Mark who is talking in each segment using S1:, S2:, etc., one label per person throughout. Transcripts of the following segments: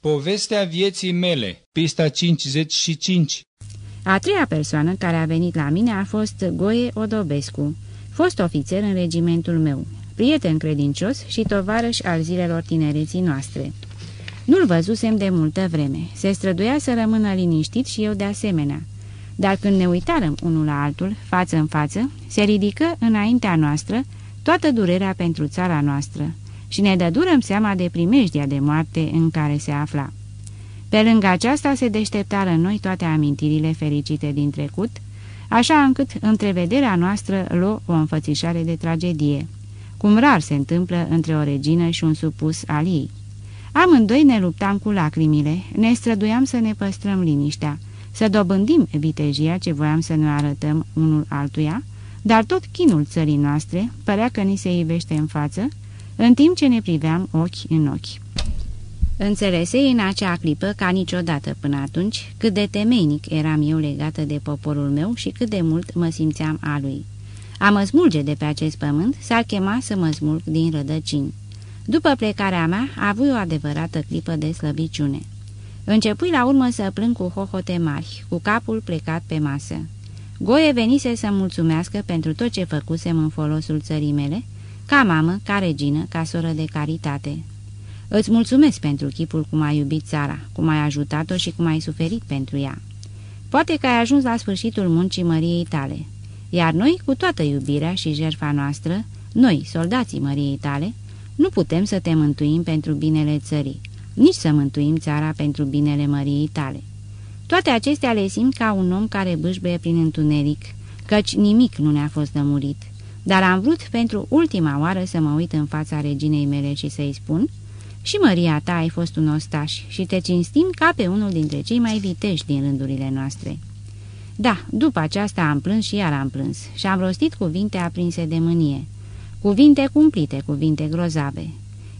S1: Povestea vieții mele, pista 55
S2: A treia persoană care a venit la mine a fost Goe Odobescu, fost ofițer în regimentul meu, prieten credincios și tovarăș al zilelor tinereții noastre. Nu-l văzusem de multă vreme, se străduia să rămână liniștit și eu de asemenea. Dar când ne uitarăm unul la altul, față în față, se ridică înaintea noastră toată durerea pentru țara noastră și ne dădurăm seama de primejdia de moarte în care se afla. Pe lângă aceasta se deșteptară în noi toate amintirile fericite din trecut, așa încât întrevederea noastră luă o înfățișare de tragedie, cum rar se întâmplă între o regină și un supus al ei. Amândoi ne luptam cu lacrimile, ne străduiam să ne păstrăm liniștea, să dobândim vitejia ce voiam să ne arătăm unul altuia, dar tot chinul țării noastre părea că ni se ivește în față, în timp ce ne priveam ochi în ochi. Înțelese în acea clipă, ca niciodată până atunci, cât de temeinic eram eu legată de poporul meu și cât de mult mă simțeam a lui. A mă smulge de pe acest pământ s-ar chema să mă smulg din rădăcini. După plecarea mea, a avut o adevărată clipă de slăbiciune. Începui la urmă să plâng cu hohote mari, cu capul plecat pe masă. Goie venise să mulțumească pentru tot ce făcusem în folosul țării mele, ca mamă, ca regină, ca soră de caritate. Îți mulțumesc pentru chipul cum ai iubit țara, cum ai ajutat-o și cum ai suferit pentru ea. Poate că ai ajuns la sfârșitul muncii măriei tale, iar noi, cu toată iubirea și jertfa noastră, noi, soldații măriei tale, nu putem să te mântuim pentru binele țării, nici să mântuim țara pentru binele măriei tale. Toate acestea le simt ca un om care bâșbăie prin întuneric, căci nimic nu ne-a fost lămurit, dar am vrut pentru ultima oară să mă uit în fața reginei mele și să-i spun și Maria ta ai fost un ostaș și te cinstim ca pe unul dintre cei mai vitești din rândurile noastre. Da, după aceasta am plâns și iar am plâns și am rostit cuvinte aprinse de mânie. Cuvinte cumplite, cuvinte grozave.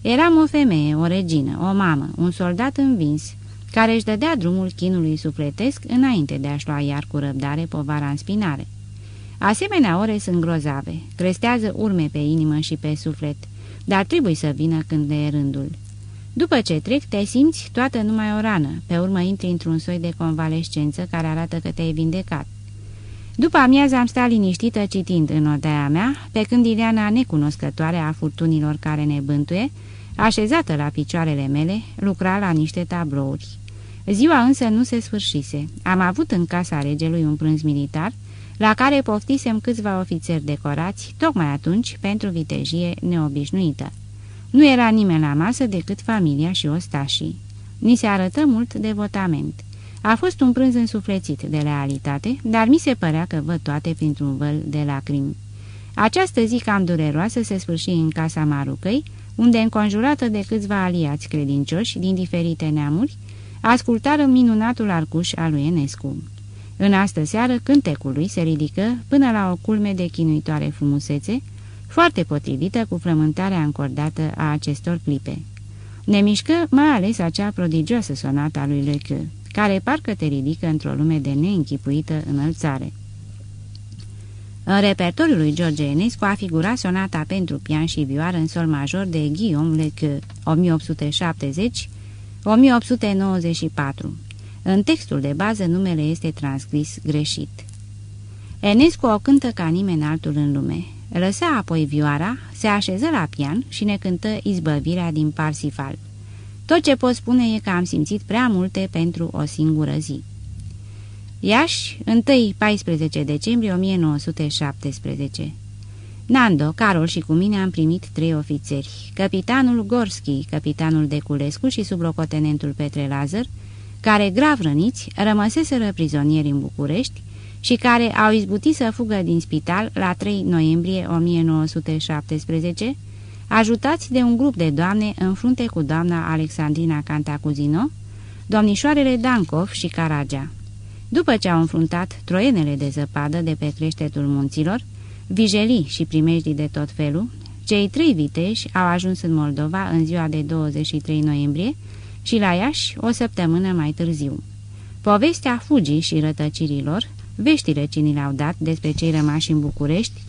S2: Eram o femeie, o regină, o mamă, un soldat învins, care își dădea drumul chinului sufletesc înainte de a-și lua iar cu răbdare povara în spinare. Asemenea ore sunt grozave, crestează urme pe inimă și pe suflet, dar trebuie să vină când le e rândul. După ce trec, te simți toată numai o rană, pe urmă intri într-un soi de convalescență care arată că te-ai vindecat. După amiază am stat liniștită citind în odaia mea, pe când Ileana, necunoscătoare a furtunilor care ne bântuie, așezată la picioarele mele, lucra la niște tablouri. Ziua însă nu se sfârșise. Am avut în casa regelui un prânz militar, la care poftisem câțiva ofițeri decorați, tocmai atunci pentru vitejie neobișnuită. Nu era nimeni la masă decât familia și ostașii. Ni se arătă mult devotament. A fost un prânz însuflețit de realitate, dar mi se părea că văd toate printr-un văl de lacrimi. Această zi cam dureroasă se sfârși în casa Marucăi, unde, înconjurată de câțiva aliați credincioși din diferite neamuri, ascultară minunatul arcuș al lui Enescu. În astă seară, cântecul lui se ridică până la o culme de chinuitoare frumusețe, foarte potrivită cu frământarea încordată a acestor clipe. Ne mișcă mai ales acea prodigioasă sonată a lui Leque, care parcă te ridică într-o lume de neînchipuită înălțare. În repertoriul lui George Enescu a figurat sonata pentru pian și vioară în sol major de Guillaume Leque, 1870-1894. În textul de bază numele este transcris greșit. Enescu o cântă ca nimeni altul în lume. Lăsa apoi vioara, se așeză la pian și ne cântă izbăvirea din Parsifal. Tot ce pot spune e că am simțit prea multe pentru o singură zi. Iași, 1-14 decembrie 1917 Nando, Carol și cu mine am primit trei ofițeri. Capitanul Gorski, capitanul Deculescu și sublocotenentul Petre Lazar, care, grav răniți, rămăseseră prizonieri în București și care au izbutit să fugă din spital la 3 noiembrie 1917, ajutați de un grup de doamne în frunte cu doamna Alexandrina Cantacuzino, domnișoarele Dankov și Caragea. După ce au înfruntat troienele de zăpadă de pe creștetul munților, vijelii și primejdii de tot felul, cei trei viteși au ajuns în Moldova în ziua de 23 noiembrie și la Iași o săptămână mai târziu. Povestea fugii și rătăcirilor, veștile ce ni le-au dat despre cei rămași în București,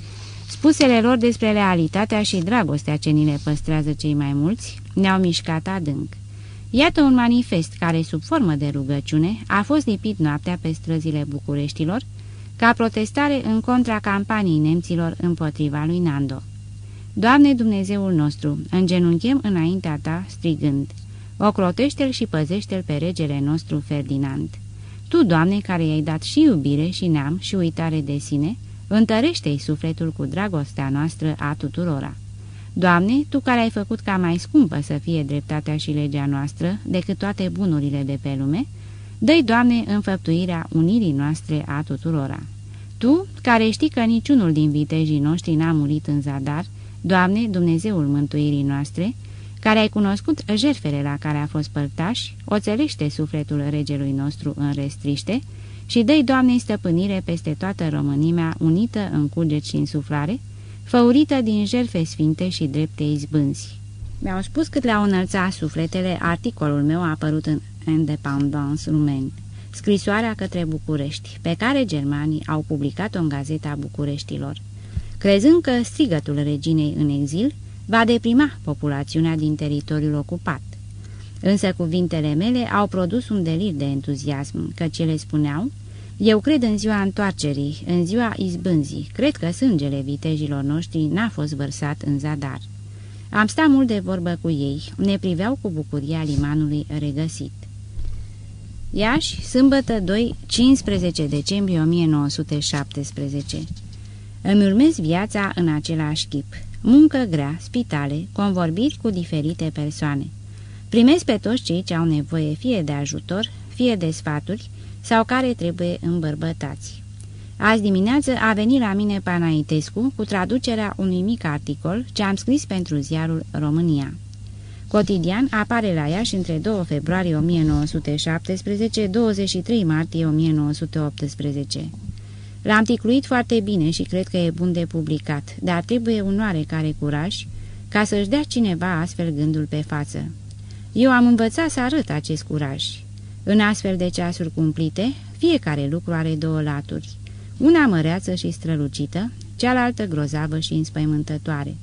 S2: spusele lor despre realitatea și dragostea ce ni le păstrează cei mai mulți, ne-au mișcat adânc. Iată un manifest care, sub formă de rugăciune, a fost lipit noaptea pe străzile Bucureștilor, ca protestare în contra campaniei nemților împotriva lui Nando. Doamne Dumnezeul nostru, îngenunchem înaintea ta strigând, ocrotește-l și păzește-l pe regele nostru Ferdinand. Tu, Doamne, care i-ai dat și iubire și neam și uitare de sine, întărește-i sufletul cu dragostea noastră a tuturora. Doamne, Tu care ai făcut ca mai scumpă să fie dreptatea și legea noastră decât toate bunurile de pe lume, dă Doamne, înfăptuirea unirii noastre a tuturora. Tu, care știi că niciunul din vitejii noștri n-a murit în zadar, Doamne, Dumnezeul mântuirii noastre, care ai cunoscut jerfele la care a fost părtaș, oțelește sufletul regelui nostru în restriște și dă Doamne, stăpânire peste toată Românimea unită în cuget și în suflare, făurită din jerfe sfinte și drepte izbânzi. Mi-au spus cât le-au înălțat sufletele, articolul meu a apărut în Independence Rumen, scrisoarea către București, pe care germanii au publicat-o în Gazeta Bucureștilor, crezând că strigătul reginei în exil va deprima populațiunea din teritoriul ocupat. Însă cuvintele mele au produs un delir de entuziasm, că cele spuneau eu cred în ziua întoarcerii, în ziua izbânzii, cred că sângele vitejilor noștri n-a fost vărsat în zadar. Am stat mult de vorbă cu ei, ne priveau cu bucuria limanului regăsit. Iași, sâmbătă 2, 15 decembrie 1917 Îmi urmez viața în același chip. Muncă grea, spitale, convorbiri cu diferite persoane. Primesc pe toți cei ce au nevoie fie de ajutor, fie de sfaturi, sau care trebuie îmbărbătați. Azi dimineață a venit la mine Panaitescu cu traducerea unui mic articol ce am scris pentru ziarul România. Cotidian apare la Iași între 2 februarie 1917-23 martie 1918. L-am ticluit foarte bine și cred că e bun de publicat, dar trebuie un oarecare curaj ca să-și dea cineva astfel gândul pe față. Eu am învățat să arăt acest curaj. În astfel de ceasuri cumplite, fiecare lucru are două laturi, una măreață și strălucită, cealaltă grozavă și înspăimântătoare.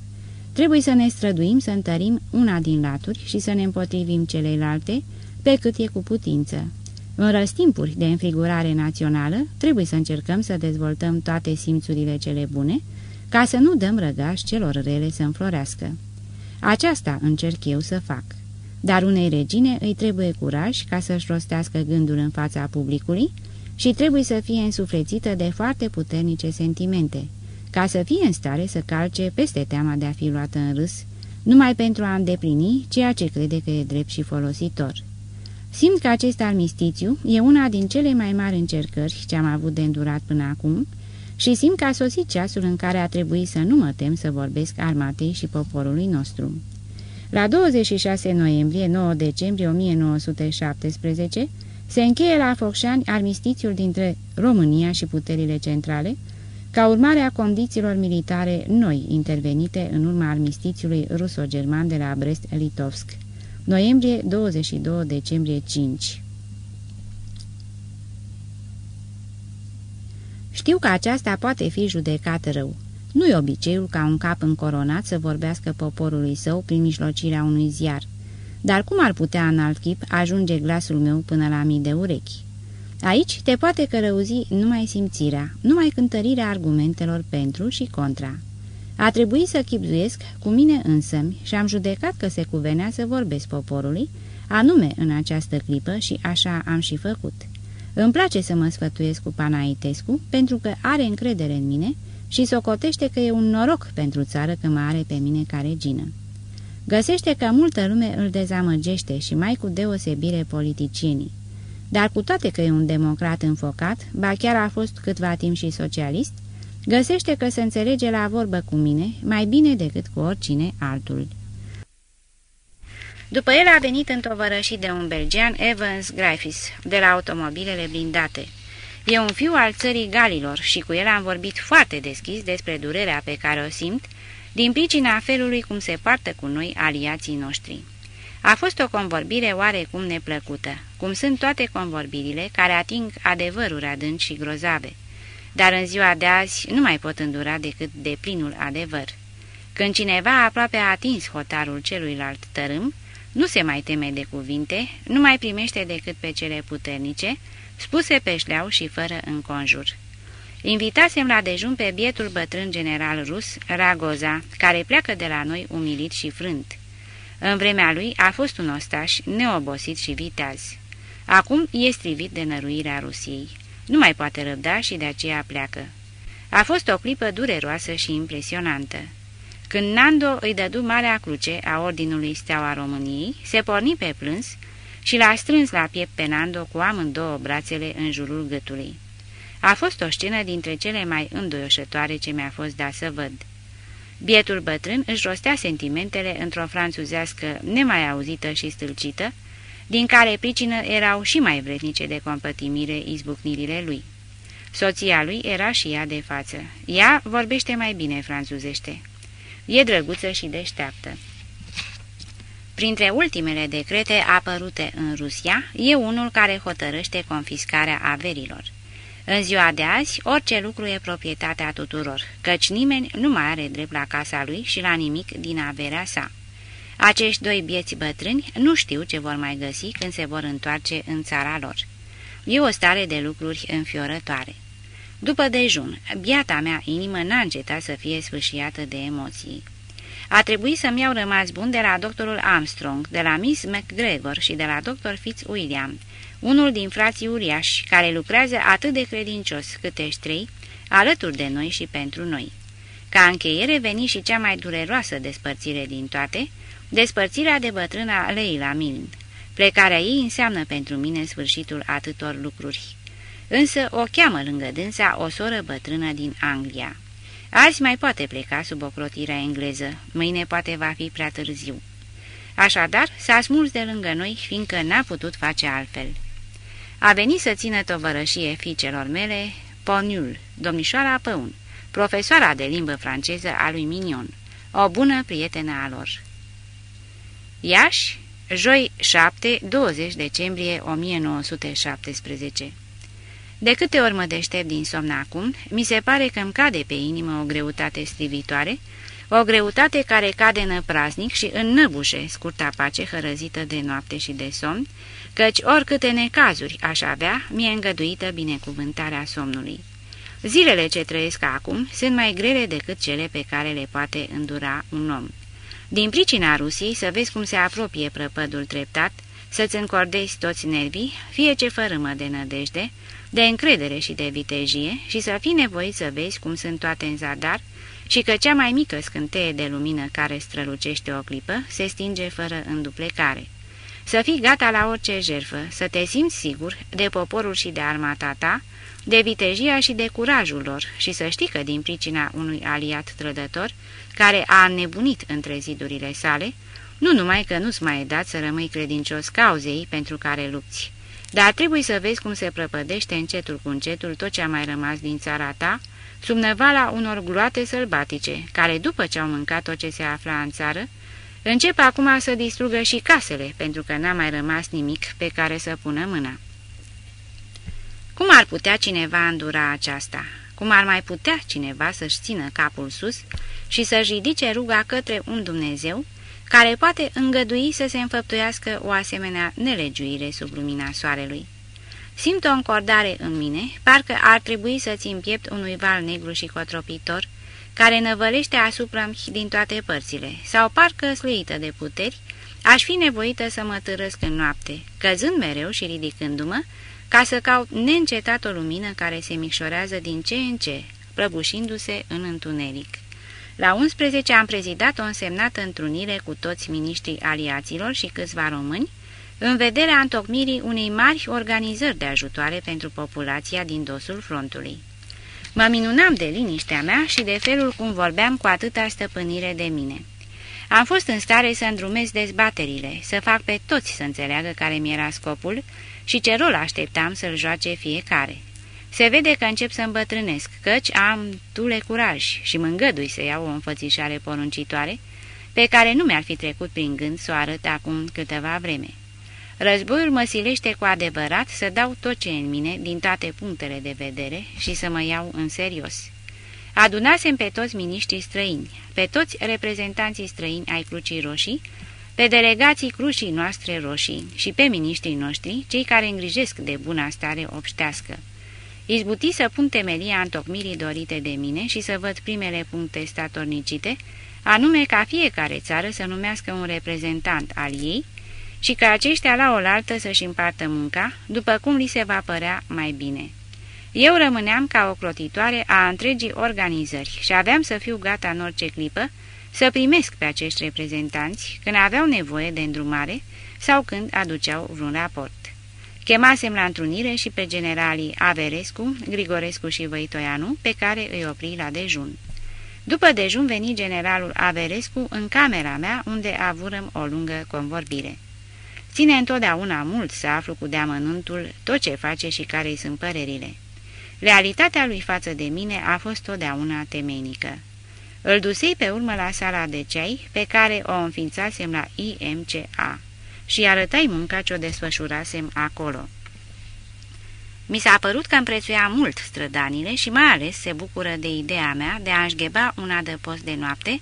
S2: Trebuie să ne străduim să întărim una din laturi și să ne împotrivim celelalte pe cât e cu putință. În răstimpuri de înfrigurare națională, trebuie să încercăm să dezvoltăm toate simțurile cele bune, ca să nu dăm răgaș celor rele să înflorească. Aceasta încerc eu să fac. Dar unei regine îi trebuie curaj ca să-și rostească gândul în fața publicului și trebuie să fie însuflețită de foarte puternice sentimente, ca să fie în stare să calce peste teama de a fi luată în râs, numai pentru a îndeplini ceea ce crede că e drept și folositor. Simt că acest armistițiu e una din cele mai mari încercări ce am avut de îndurat până acum și simt că a sosit ceasul în care a trebuit să nu mă tem să vorbesc armatei și poporului nostru. La 26 noiembrie 9 decembrie 1917 se încheie la Focșani armistițiul dintre România și puterile centrale, ca urmare a condițiilor militare noi intervenite în urma armistițiului ruso-german de la Brest-Litovsk. Noiembrie 22 decembrie 5 Știu că aceasta poate fi judecat rău. Nu e obiceiul ca un cap încoronat să vorbească poporului său prin mijlocirea unui ziar. Dar cum ar putea în alt chip ajunge glasul meu până la mii de urechi? Aici te poate cărăuzi numai simțirea, numai cântărirea argumentelor pentru și contra. A trebuit să chipzuiesc cu mine însămi și am judecat că se cuvenea să vorbesc poporului, anume în această clipă și așa am și făcut. Îmi place să mă sfătuiesc cu Panaitescu pentru că are încredere în mine și socotește că e un noroc pentru țară că mă are pe mine ca regină. Găsește că multă lume îl dezamăgește și mai cu deosebire politicienii. Dar cu toate că e un democrat înfocat, ba chiar a fost câtva timp și socialist, găsește că se înțelege la vorbă cu mine mai bine decât cu oricine altul. După el a venit întovărășit de un belgian Evans Griffiths, de la automobilele blindate. E un fiu al țării Galilor și cu el am vorbit foarte deschis despre durerea pe care o simt din pricina felului cum se poartă cu noi aliații noștri. A fost o convorbire oarecum neplăcută, cum sunt toate convorbirile care ating adevăruri adânci și grozave, dar în ziua de azi nu mai pot îndura decât de plinul adevăr. Când cineva aproape a atins hotarul celuilalt tărâm, Nu se mai teme de cuvinte, nu mai primește decât pe cele puternice, spuse pe șleau și fără înconjur. Invitasem la dejun pe bietul bătrân general rus, Ragoza, care pleacă de la noi umilit și frânt. În vremea lui a fost un ostaș neobosit și viteaz. Acum e strivit de năruirea Rusiei. Nu mai poate răbda și de aceea pleacă. A fost o clipă dureroasă și impresionantă. Când Nando îi dădu Marea Cruce a Ordinului Steaua României, se porni pe plâns și l-a strâns la piept pe Nando cu amândouă brațele în jurul gâtului. A fost o scenă dintre cele mai îndoioșătoare ce mi-a fost dat să văd. Bietul bătrân își rostea sentimentele într-o franțuzească nemai auzită și stâlcită, din care pricină erau și mai vrednice de compătimire izbucnirile lui. Soția lui era și ea de față. Ea vorbește mai bine franțuzește. E drăguță și deșteaptă. Printre ultimele decrete apărute în Rusia, e unul care hotărăște confiscarea averilor. În ziua de azi, orice lucru e proprietatea tuturor, căci nimeni nu mai are drept la casa lui și la nimic din averea sa. Acești doi bieți bătrâni nu știu ce vor mai găsi când se vor întoarce în țara lor. E o stare de lucruri înfiorătoare. După dejun, biata mea inimă n-a încetat să fie sfâșiată de emoții. A trebuit să-mi iau rămas bun de la doctorul Armstrong, de la Miss McGregor și de la doctor Fitzwilliam, unul din frații uriași, care lucrează atât de credincios câtești trei, alături de noi și pentru noi. Ca încheiere veni și cea mai dureroasă despărțire din toate, despărțirea de bătrâna Leila Milne. Plecarea ei înseamnă pentru mine sfârșitul atâtor lucruri. Însă o cheamă lângă dânsa o soră bătrână din Anglia. Azi mai poate pleca sub ocrotirea engleză, mâine poate va fi prea târziu. Așadar, s-a smuls de lângă noi, fiindcă n-a putut face altfel. A venit să țină tovărășie fiicelor mele, Poniul, domnișoara Păun, profesoara de limbă franceză a lui Mignon, o bună prietenă a lor. Iași, joi 7-20 decembrie 1917 De câte ori mă deștept din somn acum, mi se pare că îmi cade pe inimă o greutate strivitoare, o greutate care cade în praznic și înnăbușe scurta pace hărăzită de noapte și de somn, căci oricâte necazuri aș avea, mi-e îngăduită binecuvântarea somnului. Zilele ce trăiesc acum sunt mai grele decât cele pe care le poate îndura un om. Din pricina Rusiei să vezi cum se apropie prăpădul treptat, să-ți încordezi toți nervii, fie ce fărâmă de nădejde, de încredere și de vitejie și să fii nevoit să vezi cum sunt toate în zadar și că cea mai mică scânteie de lumină care strălucește o clipă se stinge fără înduplecare. Să fii gata la orice jerfă, să te simți sigur de poporul și de armata ta, de vitejia și de curajul lor și să știi că din pricina unui aliat trădător, care a nebunit între zidurile sale, nu numai că nu-ți mai e dat să rămâi credincios cauzei pentru care lupți, dar trebuie să vezi cum se prăpădește încetul cu încetul tot ce a mai rămas din țara ta, sub năvala unor gloate sălbatice, care după ce au mâncat tot ce se afla în țară, încep acum să distrugă și casele, pentru că n-a mai rămas nimic pe care să pună mâna. Cum ar putea cineva îndura aceasta? Cum ar mai putea cineva să-și țină capul sus și să-și ridice ruga către un Dumnezeu care poate îngădui să se înfăptuiască o asemenea nelegiuire sub lumina soarelui? Simt o încordare în mine, parcă ar trebui să țin piept unui val negru și cotropitor, care năvălește asupra din toate părțile, sau parcă sluită de puteri, aș fi nevoită să mă târăsc în noapte, căzând mereu și ridicându-mă, ca să caut neîncetat o lumină care se micșorează din ce în ce, prăbușindu-se în întuneric. La 11 am prezidat o însemnată întrunire cu toți miniștrii aliaților și câțiva români, în vederea întocmirii unei mari organizări de ajutoare pentru populația din dosul frontului. Mă minunam de liniștea mea și de felul cum vorbeam cu atâta stăpânire de mine. Am fost în stare să îndrumez dezbaterile, să fac pe toți să înțeleagă care mi-era scopul și ce rol așteptam să-l joace fiecare. Se vede că încep să îmbătrânesc, căci am tule curaj și mă îngădui să iau o înfățișare poruncitoare, pe care nu mi-ar fi trecut prin gând să o arăt acum câteva vreme. Războiul mă silește cu adevărat să dau tot ce în mine din toate punctele de vedere și să mă iau în serios. Adunasem pe toți miniștrii străini, pe toți reprezentanții străini ai Crucii Roșii, pe delegații crușii noastre roșii și pe miniștrii noștri, cei care îngrijesc de buna stare obștească. Izbuti să pun temelia întocmirii dorite de mine și să văd primele puncte statornicite, anume ca fiecare țară să numească un reprezentant al ei și ca aceștia la oaltă să-și împartă munca, după cum li se va părea mai bine. Eu rămâneam ca o clotitoare a întregii organizări și aveam să fiu gata în orice clipă să primesc pe acești reprezentanți când aveau nevoie de îndrumare sau când aduceau vreun raport. Chemasem la întrunire și pe generalii Averescu, Grigorescu și Văitoianu, pe care îi opri la dejun. După dejun veni generalul Averescu în camera mea, unde avurăm o lungă convorbire. Ține întotdeauna mult să aflu cu deamănuntul tot ce face și care îi sunt părerile. Realitatea lui față de mine a fost totdeauna temeinică. Îl dusei pe urmă la sala de ceai, pe care o înființasem la IMCA și arătai munca ce o desfășurasem acolo. Mi s-a părut că împrețuia mult strădanile și mai ales se bucură de ideea mea de a înșgheba un adăpost de noapte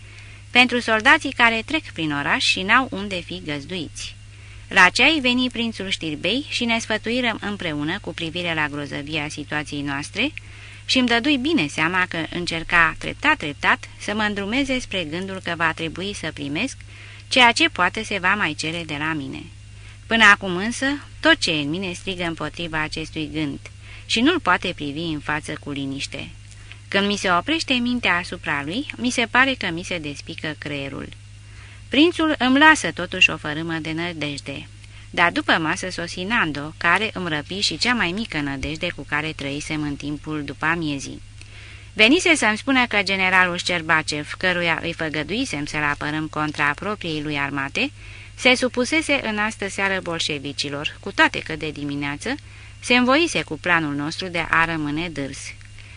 S2: pentru soldații care trec prin oraș și n-au unde fi găzduiți. La ceai veni prințul Știrbei și ne sfătuirăm împreună cu privire la grozăvia situației noastre și îmi dădui bine seama că încerca treptat-treptat să mă îndrumeze spre gândul că va trebui să primesc ceea ce poate se va mai cere de la mine. Până acum însă, tot ce în mine strigă împotriva acestui gând și nu-l poate privi în față cu liniște. Când mi se oprește mintea asupra lui, mi se pare că mi se despică creierul. Prințul îmi lasă totuși o fărâmă de nădejde, dar după masă sosi Nando, care îmi răpi și cea mai mică nădejde cu care trăisem în timpul după amiezii. Venise să-mi spună că generalul Șcerbacev, căruia îi făgăduisem să-l apărăm contra propriei lui armate, se supusese în astă seară bolșevicilor, cu toate că de dimineață se învoise cu planul nostru de a rămâne dârs.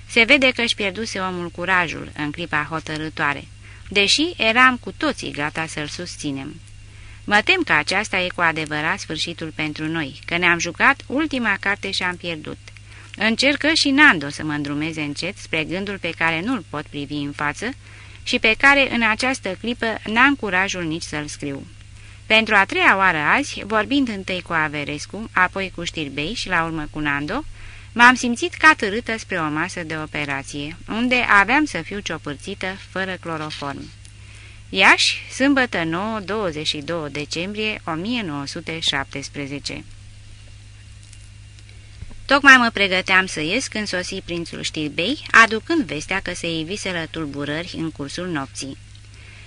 S2: Se vede că își pierduse omul curajul în clipa hotărătoare, deși eram cu toții gata să-l susținem. Mă tem că aceasta e cu adevărat sfârșitul pentru noi, că ne-am jucat ultima carte și am pierdut. Încercă și Nando să mă îndrumeze încet spre gândul pe care nu-l pot privi în față și pe care în această clipă n-am curajul nici să-l scriu. Pentru a treia oară azi, vorbind întâi cu Averescu, apoi cu Știrbei și la urmă cu Nando, m-am simțit ca târâtă spre o masă de operație, unde aveam să fiu ciopârțită fără cloroform. Iași, sâmbătă 9, 22 decembrie 1917 Tocmai mă pregăteam să ies când sosi prințul Știrbei, aducând vestea că se iviseră tulburări în cursul nopții.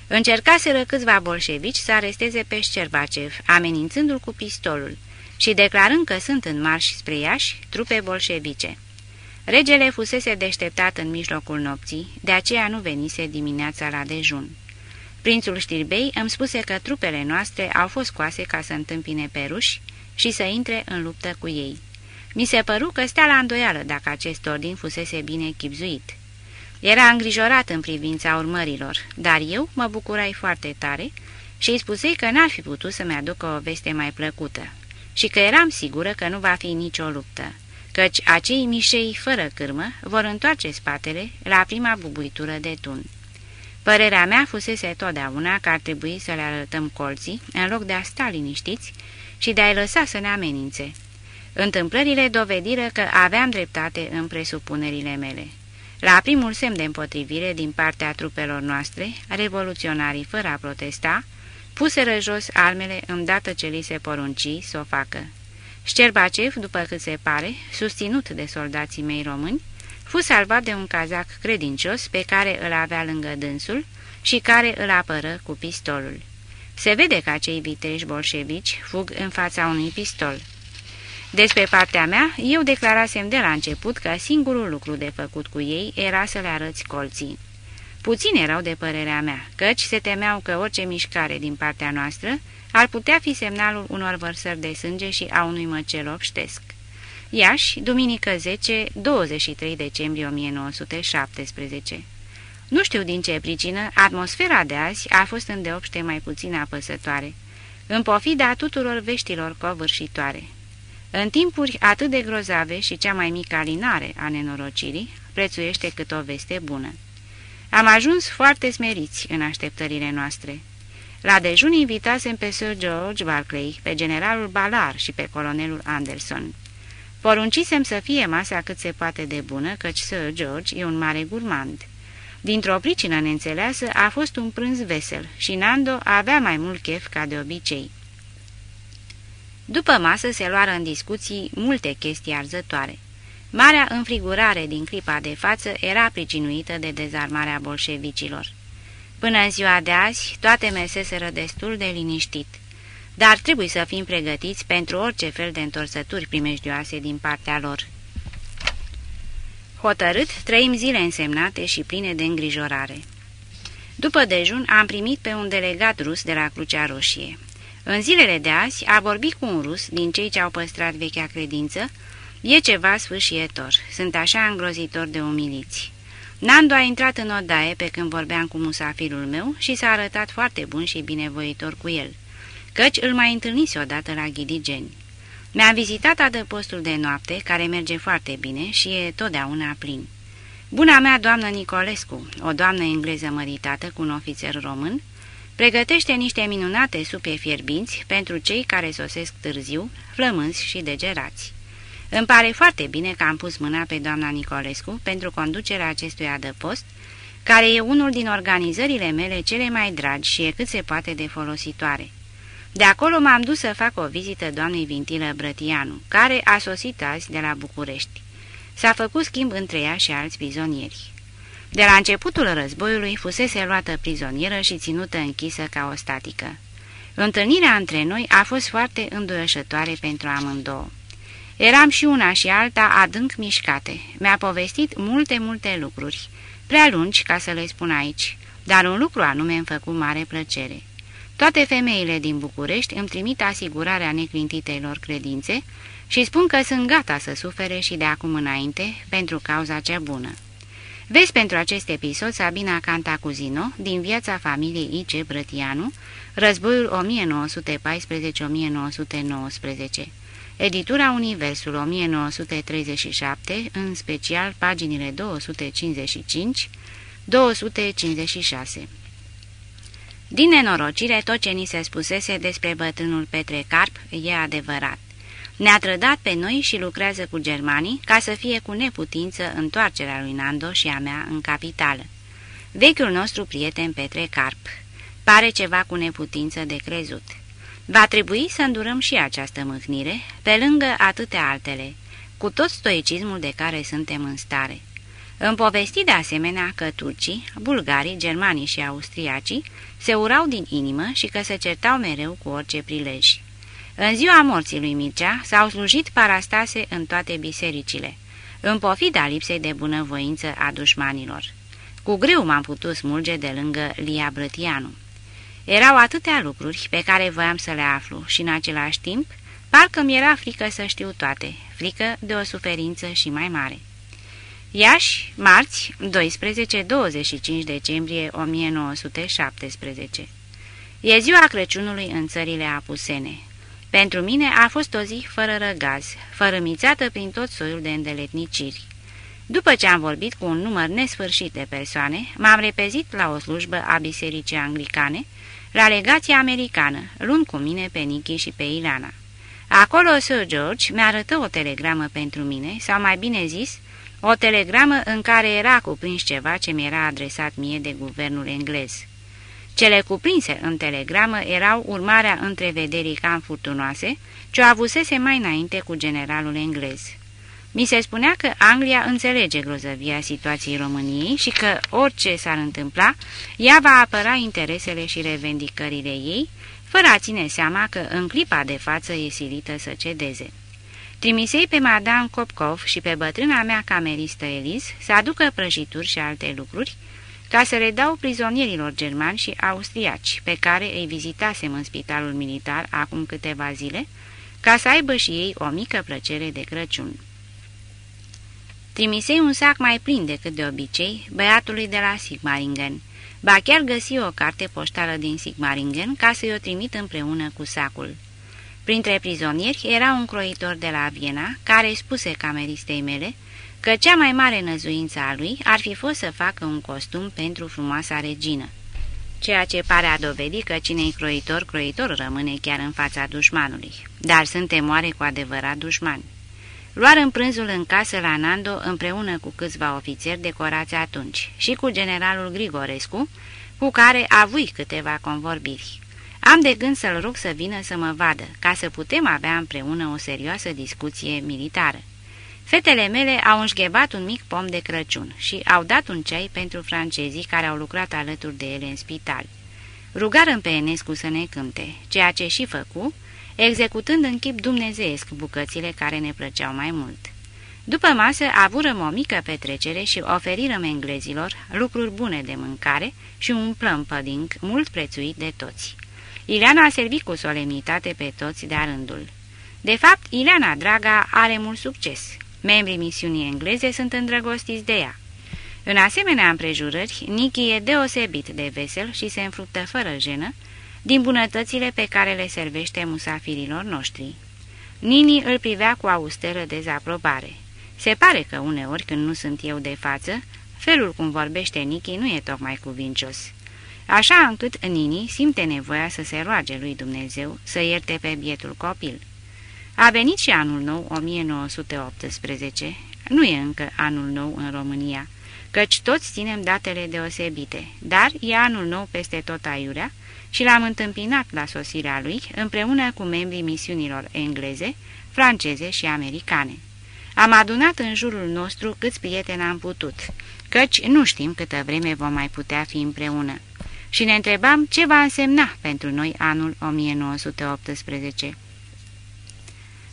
S2: Încercaseră câțiva bolșevici să aresteze pe Șcerbacev, amenințându-l cu pistolul și declarând că sunt în marș spre Iași trupe bolșevice. Regele fusese deșteptat în mijlocul nopții, de aceea nu venise dimineața la dejun. Prințul Știrbei îmi spuse că trupele noastre au fost coase ca să întâmpine pe ruși și să intre în luptă cu ei. Mi se păru că stea la îndoială dacă acest ordin fusese bine chipzuit. Era îngrijorat în privința urmărilor, dar eu mă bucurai foarte tare și îi spusei că n-ar fi putut să-mi aducă o veste mai plăcută și că eram sigură că nu va fi nicio luptă, căci acei mișei fără cârmă vor întoarce spatele la prima bubuitură de tun. Părerea mea fusese totdeauna că ar trebui să le arătăm colții, în loc de a sta liniștiți și de a-i lăsa să ne amenințe. Întâmplările dovediră că aveam dreptate în presupunerile mele. La primul semn de împotrivire din partea trupelor noastre, revoluționarii fără a protesta, puseră jos armele îndată ce li se porunci să o facă. Șcerbacev, după cât se pare, susținut de soldații mei români, fu salvat de un cazac credincios pe care îl avea lângă dânsul și care îl apără cu pistolul. Se vede că acei viteji bolșevici fug în fața unui pistol. Despre partea mea, eu declarasem de la început că singurul lucru de făcut cu ei era să le arăți colții. Puțini erau de părerea mea, căci se temeau că orice mișcare din partea noastră ar putea fi semnalul unor vărsări de sânge și a unui măcel obștesc. Iași, duminică 10-23 decembrie 1917 Nu știu din ce pricină, atmosfera de azi a fost îndeopște mai puțin apăsătoare, în pofida tuturor veștilor covârșitoare. În timpuri atât de grozave și cea mai mică alinare a nenorocirii prețuiește cât o veste bună. Am ajuns foarte smeriți în așteptările noastre. La dejun invitasem pe Sir George Barclay, pe generalul Balar și pe colonelul Anderson. Poruncisem să fie masa cât se poate de bună, căci Sir George e un mare gurmand. Dintr-o pricină neînțeleasă a fost un prânz vesel și Nando avea mai mult chef ca de obicei. După masă se luară în discuții multe chestii arzătoare. Marea înfrigurare din clipa de față era pricinuită de dezarmarea bolșevicilor. Până în ziua de azi, toate merseseră destul de liniștit, dar trebuie să fim pregătiți pentru orice fel de întorsături primejdioase din partea lor. Hotărât, trăim zile însemnate și pline de îngrijorare. După dejun am primit pe un delegat rus de la Crucea Roșie. În zilele de azi a vorbit cu un rus din cei ce au păstrat vechea credință, e ceva sfârșietor, sunt așa îngrozitor de umiliți. Nando a intrat în odaie pe când vorbeam cu musafirul meu și s-a arătat foarte bun și binevoitor cu el, căci îl mai întâlnise odată la Ghidigeni. Mi-am vizitat adăpostul de noapte, care merge foarte bine și e totdeauna plin. Buna mea doamnă Nicolescu, o doamnă engleză măritată cu un ofițer român, pregătește niște minunate supe fierbinți pentru cei care sosesc târziu, flămânzi și degerați. Îmi pare foarte bine că am pus mâna pe doamna Nicolescu pentru conducerea acestui adăpost, care e unul din organizările mele cele mai dragi și e cât se poate de folositoare. De acolo m-am dus să fac o vizită doamnei Vintilă Brătianu, care a sosit azi de la București. S-a făcut schimb între ea și alți prizonieri. De la începutul războiului fusese luată prizonieră și ținută închisă ca o statică. Întâlnirea între noi a fost foarte înduioșătoare pentru amândouă. Eram și una și alta adânc mișcate. Mi-a povestit multe, multe lucruri, prea lungi ca să le spun aici, dar un lucru anume îmi făcut mare plăcere. Toate femeile din București îmi trimit asigurarea neclintitelor credințe și spun că sunt gata să sufere și de acum înainte pentru cauza cea bună. Vezi pentru acest episod Sabina Cantacuzino din viața familiei I.C. Brătianu, războiul 1914-1919. Editura Universul 1937, în special paginile 255-256. Din nenorocire, tot ce ni se spusese despre bătrânul Petre Carp e adevărat. Ne-a trădat pe noi și lucrează cu germanii ca să fie cu neputință întoarcerea lui Nando și a mea în capitală. Vechiul nostru prieten Petre Carp. Pare ceva cu neputință de crezut. Va trebui să îndurăm și această mâhnire, pe lângă atâtea altele, cu tot stoicismul de care suntem în stare. Îmi povesti de asemenea că turcii, bulgarii, germanii și austriacii se urau din inimă și că se certau mereu cu orice prilej. În ziua morții lui Mircea s-au slujit parastase în toate bisericile, în pofida lipsei de bunăvoință a dușmanilor. Cu greu m-am putut smulge de lângă Lia Brătianu. Erau atâtea lucruri pe care voiam să le aflu și în același timp parcă mi era frică să știu toate, frică de o suferință și mai mare. Iași, marți, 12-25 decembrie 1917 E ziua Crăciunului în țările apusene. Pentru mine a fost o zi fără răgaz, fărâmițată prin tot soiul de îndeletniciri. După ce am vorbit cu un număr nesfârșit de persoane, m-am repezit la o slujbă a bisericii anglicane, la legația americană, luând cu mine pe Nichi și pe Ilana. Acolo Sir George mi-a arătat o telegramă pentru mine, sau mai bine zis, o telegramă în care era cuprins ceva ce mi era adresat mie de guvernul englez. Cele cuprinse în telegramă erau urmarea întrevederii cam furtunoase ce o avusese mai înainte cu generalul englez. Mi se spunea că Anglia înțelege grozăvia situației României și că orice s-ar întâmpla, ea va apăra interesele și revendicările ei, fără a ține seama că în clipa de față e silită să cedeze. Trimisei pe Madame Copcov și pe bătrâna mea cameristă Elis să aducă prăjituri și alte lucruri, ca să le dau prizonierilor germani și austriaci, pe care îi vizitasem în spitalul militar acum câteva zile, ca să aibă și ei o mică plăcere de Crăciun. Trimisei un sac mai plin decât de obicei băiatului de la Sigmaringen, ba chiar găsi o carte poștală din Sigmaringen ca să-i o trimit împreună cu sacul. Printre prizonieri era un croitor de la Viena, care spuse cameristei mele că cea mai mare năzuință a lui ar fi fost să facă un costum pentru frumoasa regină. ceea ce pare a dovedi că cine-i croitor, croitor rămâne chiar în fața dușmanului. Dar suntem oare cu adevărat dușmani. Luarăm prânzul în casă la Nando împreună cu câțiva ofițeri decorați atunci și cu generalul Grigorescu, cu care avui câteva convorbiri. Am de gând să-l rog să vină să mă vadă, ca să putem avea împreună o serioasă discuție militară. Fetele mele au înșghebat un mic pom de Crăciun și au dat un ceai pentru francezii care au lucrat alături de ele în spital. Rugarăm pe Enescu să ne cânte, ceea ce și făcu, executând în chip dumnezeiesc bucățile care ne plăceau mai mult. După masă avurăm o mică petrecere și oferirăm englezilor lucruri bune de mâncare și un plum pudding mult prețuit de toți. Ileana a servit cu solemnitate pe toți de-a rândul. De fapt, Ileana Draga are mult succes. Membrii misiunii engleze sunt îndrăgostiți de ea. În asemenea împrejurări, Nicky e deosebit de vesel și se înfructă fără jenă din bunătățile pe care le servește musafirilor noștri. Nini îl privea cu austeră dezaprobare. Se pare că uneori, când nu sunt eu de față, felul cum vorbește Nicky nu e tocmai cuvincios. Așa încât Nini simte nevoia să se roage lui Dumnezeu să ierte pe bietul copil. A venit și anul nou 1918, nu e încă anul nou în România, căci toți ținem datele deosebite, dar e anul nou peste tot aiurea și l-am întâmpinat la sosirea lui împreună cu membrii misiunilor engleze, franceze și americane. Am adunat în jurul nostru câți prieteni am putut, căci nu știm câtă vreme vom mai putea fi împreună. Și ne întrebam ce va însemna pentru noi anul 1918.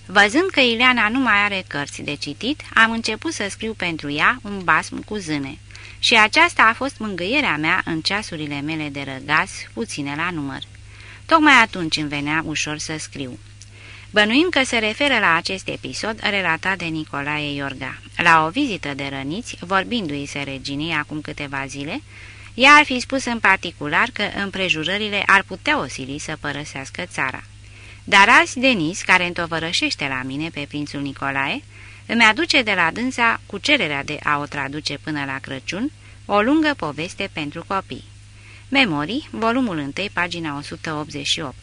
S2: Văzând că Ileana nu mai are cărți de citit, am început să scriu pentru ea un basm cu zâne. Și aceasta a fost mângâierea mea în ceasurile mele de răgaz, puține la număr. Tocmai atunci îmi venea ușor să scriu. Bănuind că se referă la acest episod relatat de Nicolae Iorga. La o vizită de răniți, vorbindu-i se reginei acum câteva zile, ea ar fi spus în particular că împrejurările ar putea osili să părăsească țara. Dar azi Denis, care întovărășește la mine pe prințul Nicolae, îmi aduce de la dânsa, cu cererea de a o traduce până la Crăciun, o lungă poveste pentru copii. Memorii, volumul 1, pagina 188.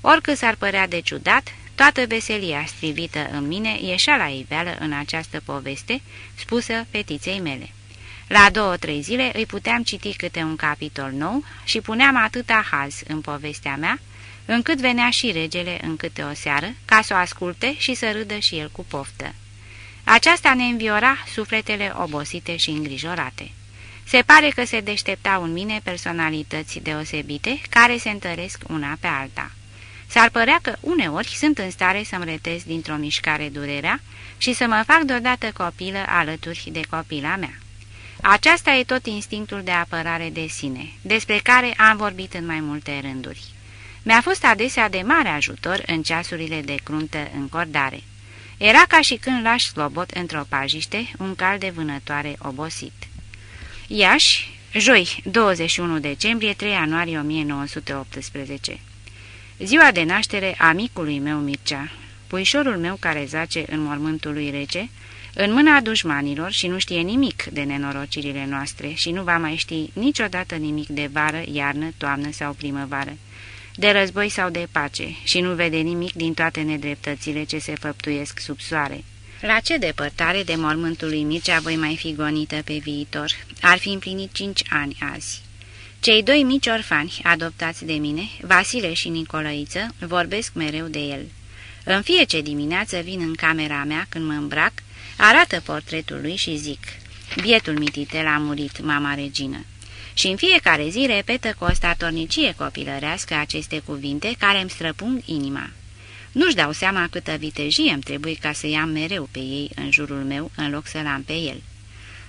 S2: Oricât s-ar părea de ciudat, toată veselia strivită în mine ieșea la iveală în această poveste, spusă fetiței mele. La două-trei zile îi puteam citi câte un capitol nou și puneam atâta haz în povestea mea, încât venea și regele în câte o seară, ca să o asculte și să râdă și el cu poftă. Aceasta ne înviora sufletele obosite și îngrijorate. Se pare că se deșteptau în mine personalități deosebite, care se întăresc una pe alta. S-ar părea că uneori sunt în stare să-mi retez dintr-o mișcare durerea și să mă fac deodată copilă alături de copila mea. Aceasta e tot instinctul de apărare de sine, despre care am vorbit în mai multe rânduri. Mi-a fost adesea de mare ajutor în ceasurile de cruntă încordare. Era ca și când lași slobot într-o pajiște un cal de vânătoare obosit. Iași, joi, 21 decembrie, 3 ianuarie 1918 Ziua de naștere a micului meu Mircea, puișorul meu care zace în mormântul lui rece, în mâna dușmanilor și nu știe nimic de nenorocirile noastre și nu va mai ști niciodată nimic de vară, iarnă, toamnă sau primăvară de război sau de pace și nu vede nimic din toate nedreptățile ce se făptuiesc sub soare. La ce depărtare de mormântul lui Mircea voi mai fi gonită pe viitor? Ar fi împlinit cinci ani azi. Cei doi mici orfani adoptați de mine, Vasile și Nicolăiță, vorbesc mereu de el. În fiecare dimineață vin în camera mea când mă îmbrac, arată portretul lui și zic, Bietul mititel a murit, mama regină și în fiecare zi repetă cu o statornicie copilărească aceste cuvinte care îmi străpung inima. Nu-și dau seama câtă vitejie îmi trebuie ca să iau mereu pe ei în jurul meu, în loc să-l am pe el.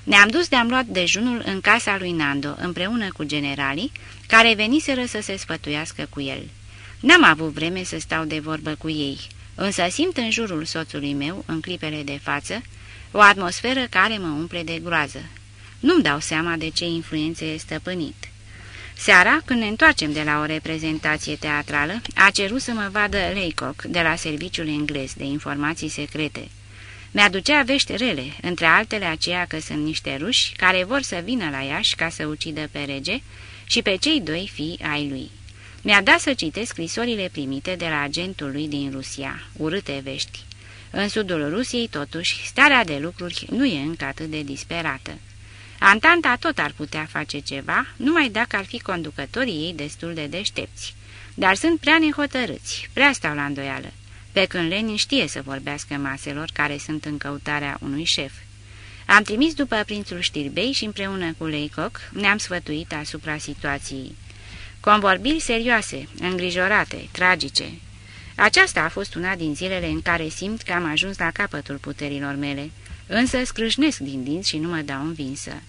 S2: Ne-am dus de-am luat dejunul în casa lui Nando, împreună cu generalii, care veniseră să se sfătuiască cu el. N-am avut vreme să stau de vorbă cu ei, însă simt în jurul soțului meu, în clipele de față, o atmosferă care mă umple de groază, nu-mi dau seama de ce influențe e stăpânit. Seara, când ne întoarcem de la o reprezentație teatrală, a cerut să mă vadă Leacock de la Serviciul Englez de Informații Secrete. Mi-aducea vești rele, între altele aceea că sunt niște ruși care vor să vină la Iași ca să ucidă pe rege și pe cei doi fii ai lui. Mi-a dat să citesc scrisorile primite de la agentul lui din Rusia, urâte vești. În sudul Rusiei, totuși, starea de lucruri nu e încă atât de disperată. Antanta tot ar putea face ceva, numai dacă ar fi conducătorii ei destul de deștepți. Dar sunt prea nehotărâți, prea stau la îndoială, pe când Lenin știe să vorbească maselor care sunt în căutarea unui șef. Am trimis după prințul Știrbei și împreună cu Leicoc ne-am sfătuit asupra situației. Convorbiri serioase, îngrijorate, tragice. Aceasta a fost una din zilele în care simt că am ajuns la capătul puterilor mele, însă scrâșnesc din dinți și nu mă dau învinsă.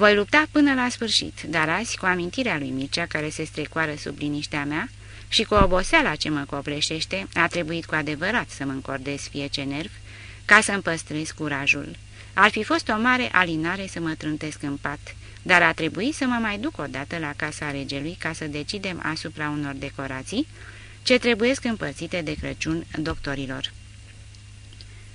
S2: Voi lupta până la sfârșit, dar azi, cu amintirea lui Mircea care se strecoară sub liniștea mea și cu oboseala ce mă copleșește, a trebuit cu adevărat să mă încordez fie ce nerv, ca să-mi păstrez curajul. Ar fi fost o mare alinare să mă trântesc în pat, dar a trebuit să mă mai duc odată la casa regelui ca să decidem asupra unor decorații ce trebuiesc împărțite de Crăciun doctorilor.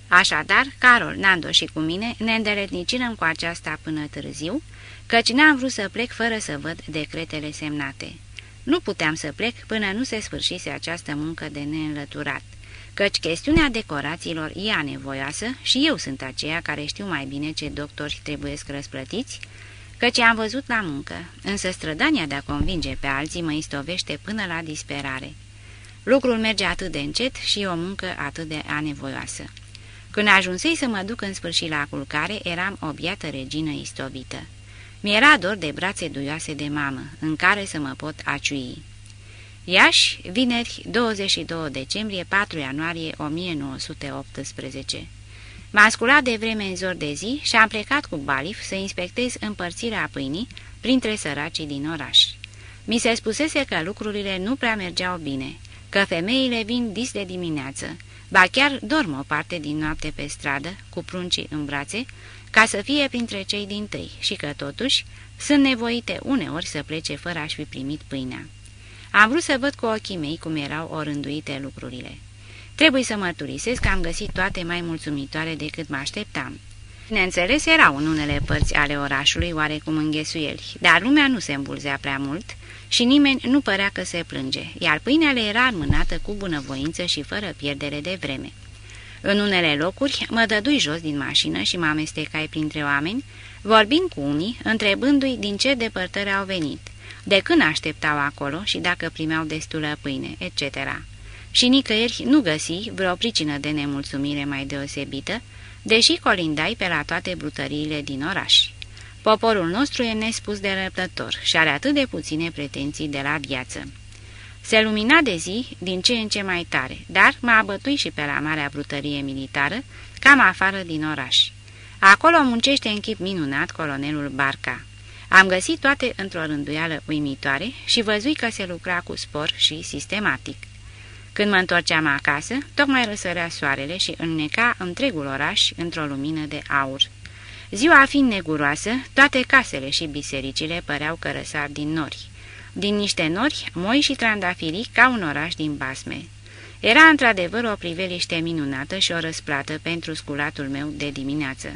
S2: Așadar, Carol, Nando și cu mine ne îndeletnicirăm cu aceasta până târziu, căci n-am vrut să plec fără să văd decretele semnate. Nu puteam să plec până nu se sfârșise această muncă de neînlăturat, căci chestiunea decorațiilor e anevoioasă și eu sunt aceea care știu mai bine ce doctori trebuie răsplătiți, căci am văzut la muncă, însă strădania de a convinge pe alții mă istovește până la disperare. Lucrul merge atât de încet și o muncă atât de anevoioasă. Când ajunsei să mă duc în sfârșit la culcare, eram o biată regină istovită. Mi-era dor de brațe duioase de mamă, în care să mă pot aciui. Iași, vineri, 22 decembrie, 4 ianuarie 1918 M-am sculat de vreme în zor de zi și am plecat cu Balif să inspectez împărțirea pâinii printre săracii din oraș. Mi se spusese că lucrurile nu prea mergeau bine, că femeile vin dis de dimineață, ba chiar dorm o parte din noapte pe stradă, cu pruncii în brațe, ca să fie printre cei din tâi și că, totuși, sunt nevoite uneori să plece fără a-și fi primit pâinea. Am vrut să văd cu ochii mei cum erau orânduite lucrurile. Trebuie să mărturisesc că am găsit toate mai mulțumitoare decât mă așteptam. Bineînțeles, erau în unele părți ale orașului oarecum înghesuieli, dar lumea nu se îmbulzea prea mult și nimeni nu părea că se plânge, iar pâinea le era înmânată cu bunăvoință și fără pierdere de vreme. În unele locuri mă dădui jos din mașină și mă amestecai printre oameni, vorbind cu unii, întrebându-i din ce depărtări au venit, de când așteptau acolo și dacă primeau destulă pâine, etc. Și nicăieri nu găsi vreo pricină de nemulțumire mai deosebită, deși colindai pe la toate brutăriile din oraș. Poporul nostru e nespus de răbdător și are atât de puține pretenții de la viață. Se lumina de zi din ce în ce mai tare, dar mă abătui și pe la marea brutărie militară, cam afară din oraș. Acolo muncește în chip minunat colonelul Barca. Am găsit toate într-o rânduială uimitoare și văzui că se lucra cu spor și sistematic. Când mă întorceam acasă, tocmai răsărea soarele și înneca întregul oraș într-o lumină de aur. Ziua fiind neguroasă, toate casele și bisericile păreau că răsar din nori. Din niște nori, moi și trandafiri ca un oraș din basme. Era într-adevăr o priveliște minunată și o răsplată pentru sculatul meu de dimineață.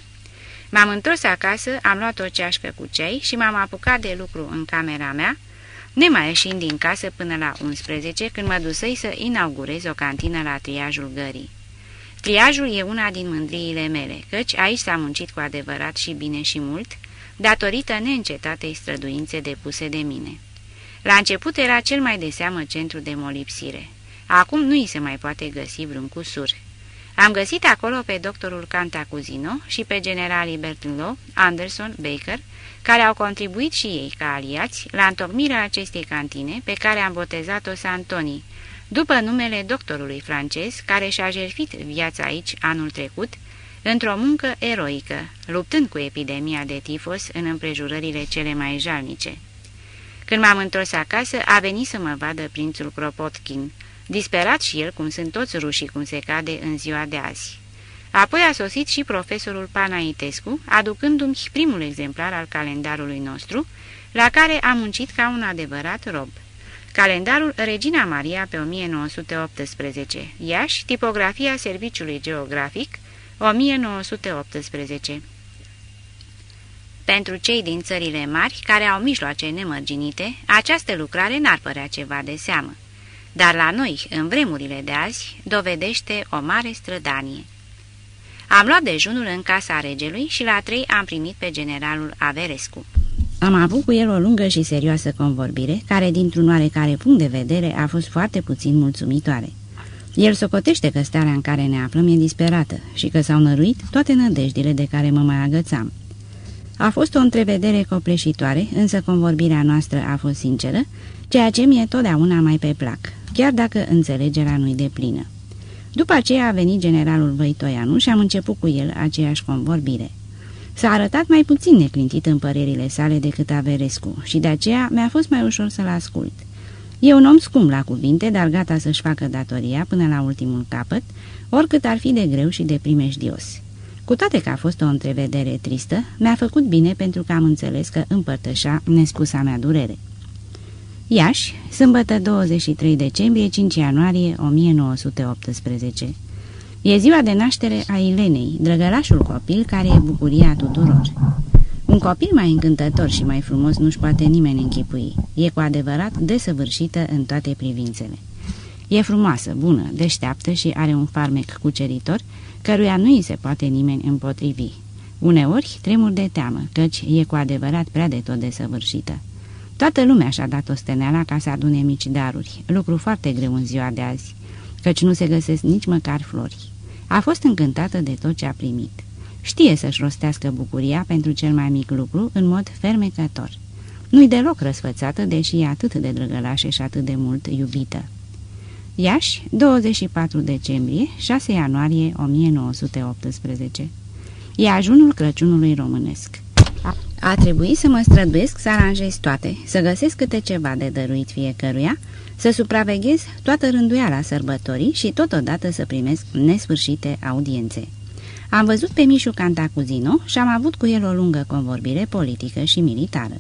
S2: M-am întors acasă, am luat o ceașcă cu ceai și m-am apucat de lucru în camera mea, nemai ieșind din casă până la 11, când mă dusei să inaugurez o cantină la triajul gării. Triajul e una din mândriile mele, căci aici s-a muncit cu adevărat și bine și mult, datorită neîncetatei străduințe depuse de mine. La început era cel mai de seamă centru de molipsire. Acum nu îi se mai poate găsi vreun cusur. Am găsit acolo pe doctorul Cantacuzino și pe generalii Bertlow, Anderson, Baker, care au contribuit și ei ca aliați la întocmirea acestei cantine pe care am botezat-o Santoni, după numele doctorului francez care și-a jertfit viața aici anul trecut, într-o muncă eroică, luptând cu epidemia de tifos în împrejurările cele mai jalnice. Când m-am întors acasă, a venit să mă vadă prințul Kropotkin, disperat și el cum sunt toți rușii cum se cade în ziua de azi. Apoi a sosit și profesorul Panaitescu, aducându-mi primul exemplar al calendarului nostru, la care am muncit ca un adevărat rob. Calendarul Regina Maria pe 1918, Iași, tipografia Serviciului Geografic, 1918 Pentru cei din țările mari, care au mijloace nemărginite, această lucrare n-ar părea ceva de seamă. Dar la noi, în vremurile de azi, dovedește o mare strădanie. Am luat dejunul în casa regelui și la trei am primit pe generalul Averescu. Am avut cu el o lungă și serioasă convorbire, care, dintr-un oarecare punct de vedere, a fost foarte puțin mulțumitoare. El socotește că starea în care ne aflăm e disperată și că s-au năruit toate nădejdile de care mă mai agățam. A fost o întrevedere copleșitoare, însă convorbirea noastră a fost sinceră, ceea ce mi-e totdeauna mai pe plac, chiar dacă înțelegerea nu-i de plină. După aceea a venit generalul Văitoianu și am început cu el aceeași convorbire. S-a arătat mai puțin neclintit în părerile sale decât Averescu și de aceea mi-a fost mai ușor să-l ascult. E un om scump la cuvinte, dar gata să-și facă datoria până la ultimul capăt, oricât ar fi de greu și de primejdios. Cu toate că a fost o întrevedere tristă, mi-a făcut bine pentru că am înțeles că împărtășa nespusa mea durere. Iași, sâmbătă 23 decembrie, 5 ianuarie 1918 E ziua de naștere a Ilenei, drăgălașul copil care e bucuria tuturor. Un copil mai încântător și mai frumos nu-și poate nimeni închipui. E cu adevărat desăvârșită în toate privințele. E frumoasă, bună, deșteaptă și are un farmec cuceritor, căruia nu îi se poate nimeni împotrivi. Uneori tremur de teamă, căci e cu adevărat prea de tot desăvârșită. Toată lumea și-a dat o steneala ca să adune mici daruri, lucru foarte greu în ziua de azi, căci nu se găsesc nici măcar flori. A fost încântată de tot ce a primit. Știe să-și rostească bucuria pentru cel mai mic lucru în mod fermecător. Nu-i deloc răsfățată, deși e atât de drăgălașă și atât de mult iubită. Iași, 24 decembrie, 6 ianuarie 1918 E ajunul Crăciunului românesc. A trebuit să mă străduiesc să aranjez toate, să găsesc câte ceva de dăruit fiecăruia, să supraveghez toată rânduiala sărbătorii și totodată să primesc nesfârșite audiențe. Am văzut pe Mișu Cantacuzino și am avut cu el o lungă convorbire politică și militară.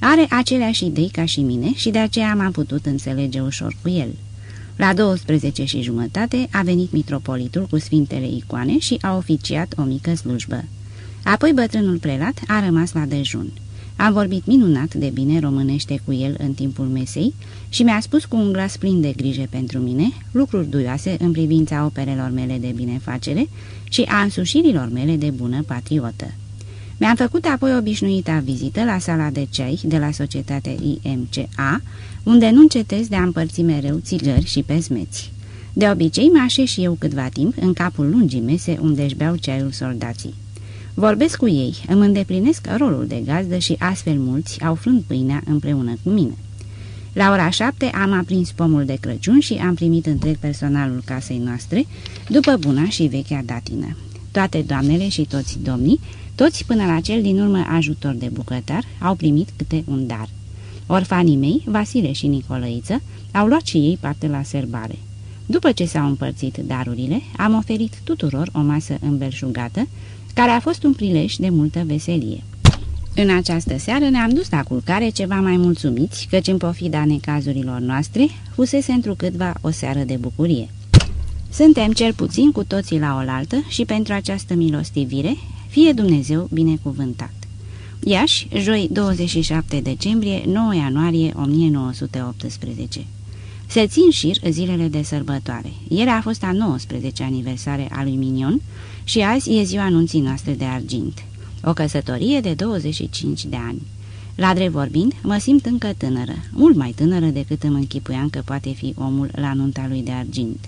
S2: Are aceleași idei ca și mine și de aceea m-am putut înțelege ușor cu el. La 12 și jumătate a venit mitropolitul cu sfintele icoane și a oficiat o mică slujbă. Apoi bătrânul prelat a rămas la dejun. Am vorbit minunat de bine românește cu el în timpul mesei și mi-a spus cu un glas plin de grijă pentru mine lucruri duioase în privința operelor mele de binefacere și a însușirilor mele de bună patriotă. Mi-am făcut apoi obișnuita vizită la sala de ceai de la societatea IMCA, unde nu încetez de a împărți mereu țigări și pesmeți. De obicei mă așez și eu câtva timp în capul lungii mese unde își beau ceaiul soldații. Vorbesc cu ei, îmi îndeplinesc rolul de gazdă și astfel mulți au frânt pâinea împreună cu mine. La ora șapte am aprins pomul de Crăciun și am primit întreg personalul casei noastre, după buna și vechea datină. Toate doamnele și toți domnii, toți până la cel din urmă ajutor de bucătar, au primit câte un dar. Orfanii mei, Vasile și Nicolăiță, au luat și ei parte la serbare. După ce s-au împărțit darurile, am oferit tuturor o masă îmbelșugată, care a fost un prilej de multă veselie. În această seară ne-am dus la culcare ceva mai mulțumiți, căci în pofida necazurilor noastre fusese întrucâtva o seară de bucurie. Suntem cel puțin cu toții la oaltă și pentru această milostivire fie Dumnezeu binecuvântat. Iași, joi 27 decembrie, 9 ianuarie 1918 Se țin șir zilele de sărbătoare. Ieri a fost a 19 aniversare a lui Minion și azi e ziua anunții noastre de argint. O căsătorie de 25 de ani. La drept vorbind, mă simt încă tânără, mult mai tânără decât îmi închipuiam că poate fi omul la nunta lui de argint.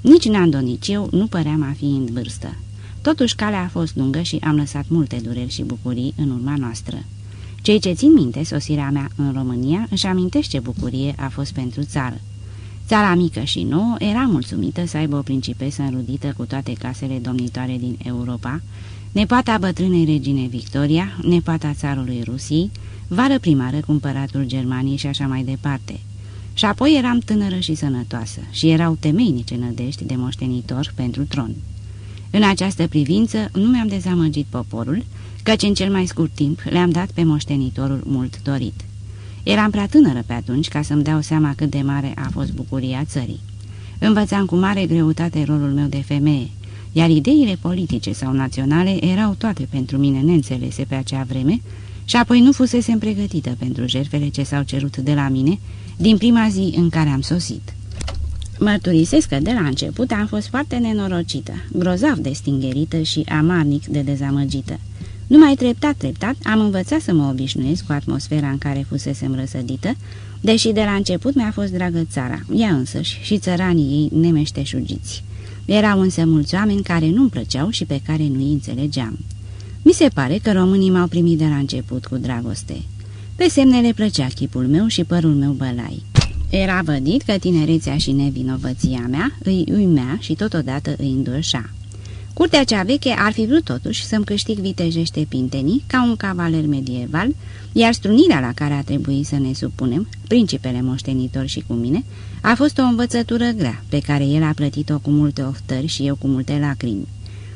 S2: Nici Nando, nici eu nu păream a fi în vârstă. Totuși, calea a fost lungă și am lăsat multe dureri și bucurii în urma noastră. Cei ce țin minte sosirea mea în România își amintește bucurie a fost pentru țară. Țara mică și nouă era mulțumită să aibă o principesă înrudită cu toate casele domnitoare din Europa, nepoata bătrânei regine Victoria, nepoata țarului Rusiei, vară primară cumpăratul Germaniei și așa mai departe. Și apoi eram tânără și sănătoasă și erau temeinice nădești de moștenitor pentru tron. În această privință nu mi-am dezamăgit poporul, căci în cel mai scurt timp le-am dat pe moștenitorul mult dorit. Eram prea tânără pe atunci ca să-mi dau seama cât de mare a fost bucuria țării. Învățam cu mare greutate rolul meu de femeie iar ideile politice sau naționale erau toate pentru mine neînțelese pe acea vreme și apoi nu fusesem pregătită pentru jertfele ce s-au cerut de la mine din prima zi în care am sosit. Mărturisesc că de la început am fost foarte nenorocită, grozav de stingerită și amarnic de dezamăgită. Numai treptat, treptat, am învățat să mă obișnuiesc cu atmosfera în care fusesem răsădită, deși de la început mi-a fost dragă țara, ea însăși și țăranii ei nemeșteșugiți. Erau însă mulți oameni care nu-mi plăceau și pe care nu-i înțelegeam. Mi se pare că românii m-au primit de la început cu dragoste. Pe semne le plăcea chipul meu și părul meu bălai. Era vădit că tinerețea și nevinovăția mea îi uimea și totodată îi îndurșa. Curtea cea veche ar fi vrut totuși să-mi câștig vitejește pintenii ca un cavaler medieval, iar strunirea la care a trebuit să ne supunem, principele moștenitor și cu mine, a fost o învățătură grea, pe care el a plătit-o cu multe oftări și eu cu multe lacrimi.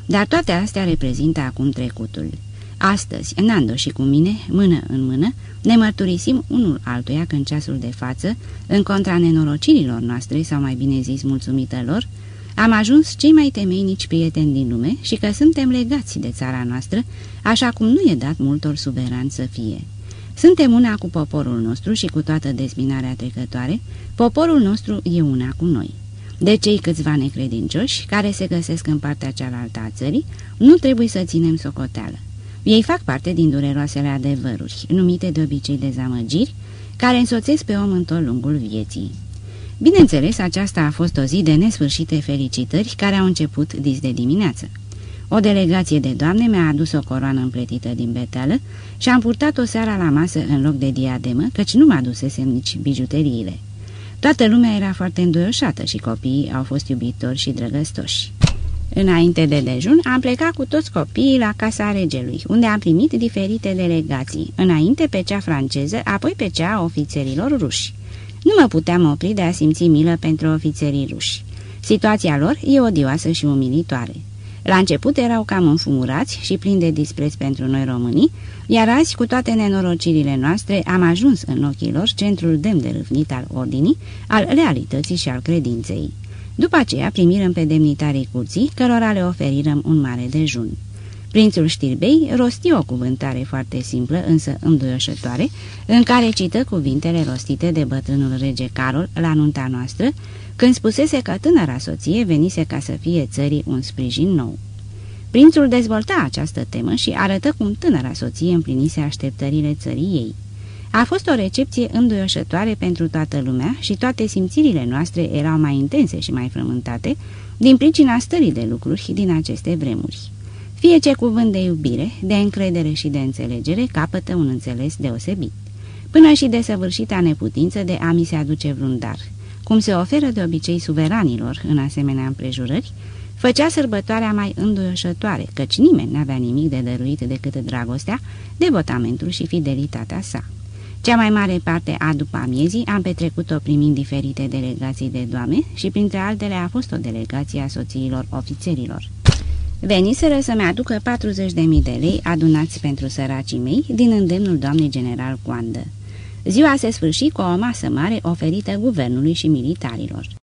S2: Dar toate astea reprezintă acum trecutul. Astăzi, Nando și cu mine, mână în mână, ne mărturisim unul altuia că în ceasul de față, în contra nenorocirilor noastre, sau mai bine zis mulțumită lor, am ajuns cei mai temeinici prieteni din lume și că suntem legați de țara noastră, așa cum nu e dat multor suverani să fie. Suntem una cu poporul nostru și cu toată dezbinarea trecătoare, poporul nostru e una cu noi. De cei câțiva necredincioși, care se găsesc în partea cealaltă a țării, nu trebuie să ținem socoteală. Ei fac parte din dureroasele adevăruri, numite de obicei dezamăgiri, care însoțesc pe om în tot lungul vieții. Bineînțeles, aceasta a fost o zi de nesfârșite felicitări care au început dis de dimineață. O delegație de doamne mi-a adus o coroană împletită din beteală și am purtat-o seara la masă în loc de diademă, căci nu mă adusesem nici bijuteriile. Toată lumea era foarte înduioșată și copiii au fost iubitori și drăgăstoși. Înainte de dejun, am plecat cu toți copiii la casa regelui, unde am primit diferite delegații, înainte pe cea franceză, apoi pe cea a ofițerilor ruși. Nu mă puteam opri de a simți milă pentru ofițerii ruși. Situația lor e odioasă și umilitoare. La început erau cam înfumurați și plini de dispreț pentru noi românii, iar azi, cu toate nenorocirile noastre, am ajuns în ochii lor centrul demn de râvnit al ordinii, al realității și al credinței. După aceea primirăm pe demnitarii curții, cărora le oferirăm un mare dejun. Prințul Știrbei rosti o cuvântare foarte simplă, însă înduioșătoare, în care cită cuvintele rostite de bătrânul rege Carol la nunta noastră, când spusese că tânăra soție venise ca să fie țării un sprijin nou. Prințul dezvolta această temă și arătă cum tânăra soție împlinise așteptările țării ei. A fost o recepție înduioșătoare pentru toată lumea și toate simțirile noastre erau mai intense și mai frământate din pricina stării de lucruri din aceste vremuri. Fie ce cuvânt de iubire, de încredere și de înțelegere capătă un înțeles deosebit. Până și de săvârșita neputință de a mi se aduce vreun dar, cum se oferă de obicei suveranilor în asemenea împrejurări, făcea sărbătoarea mai înduioșătoare, căci nimeni n-avea nimic de dăruit decât dragostea, devotamentul și fidelitatea sa. Cea mai mare parte a după amiezii am petrecut-o primind diferite delegații de doamne și printre altele a fost o delegație a soțiilor ofițerilor. Veniseră să-mi aducă 40.000 de lei adunați pentru săracii mei din îndemnul doamnei general Coandă. Ziua se sfârși cu o masă mare oferită guvernului și militarilor.